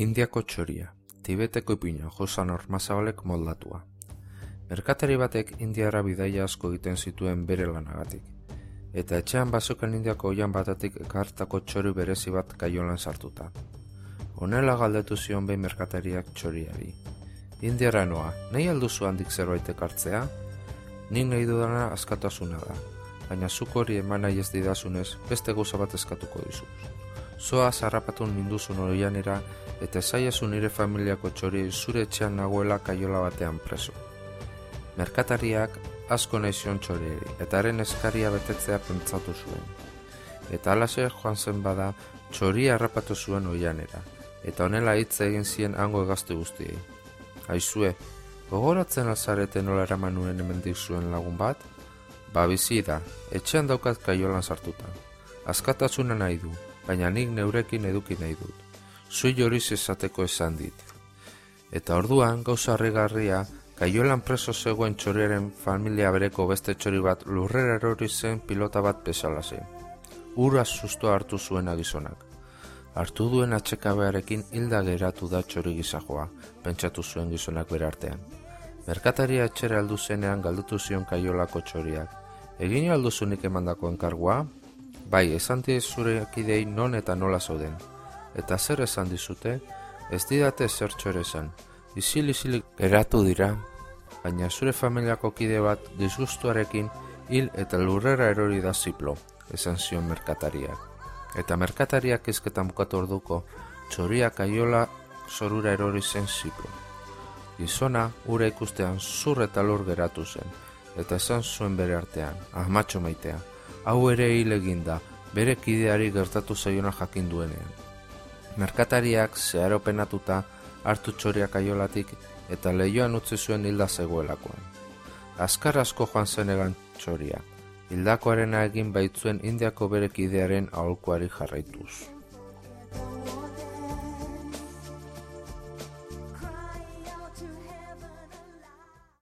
Indiako txoria, Tibeteko ipina Josan Ormazabalek moldatua. Merkatari batek Indiara bidaia asko egiten zituen bere lanagatik. Eta etxean bazokan Indiako oian batatik ekartako txori berezi bat kaiolan sartuta. Honela galdetu zion behin merkatariak txoriari. Indiara noa, nahi alduzu handik zerbait ekartzea? Nik nahi dudana askatasuna da, baina zuk hori eman nahi ez didazunez beste gauza bat eskatuko dizu. Zoa zarrapatu ninduzun oianera eta esaiezu nire familiako txori zure etxean nagoela kaiola batean preso. Merkatariak asko nahi zion txorieri eta haren eskaria betetzea pentsatu zuen. Eta alase joan zen bada txori harrapatu zuen oianera eta honela hitz egin zien hango egazte guztiei. Aizue, gogoratzen alzarete nola eraman nuen hemendik zuen lagun bat? Ba bizi da, etxean daukat kaiolan sartuta. Azkatasuna nahi du, baina nik neurekin eduki nahi dut. Zui horiz esateko esan dit. Eta orduan, gauza harrigarria, kaiolan preso zegoen txoriaren familia bereko beste txori bat lurrera erori zen pilota bat bezala zen. Ura susto hartu zuen agizonak. Artu duen atxekabearekin hilda geratu da txori gizajoa, pentsatu zuen gizonak bere artean. Merkataria etxera aldu zenean galdutu zion kaiolako txoriak. Egin alduzunik emandako enkargua? Bai, esan zure akidei non eta nola zauden. Eta zer esan dizute? Ez didate zer txore esan. Izil-izilik geratu dira, baina zure familiako kide bat disgustuarekin hil eta lurrera erori da ziplo, esan zion merkatariak. Eta merkatariak ezketan bukatu orduko, txoria kaiola zorura erori zen ziplo. Gizona, ura ikustean zur eta lur geratu zen, eta esan zuen bere artean, ahmatxo maitea, hau ere hil eginda, bere kideari gertatu zaiona jakin duenean. Merkatariak zeharopenatuta hartu txoriak aiolatik eta lehioan utzi zuen hilda zegoelakoan. Azkar asko joan zen egan txoria, hildakoarena egin baitzuen indiako bere kidearen aholkuari jarraituz.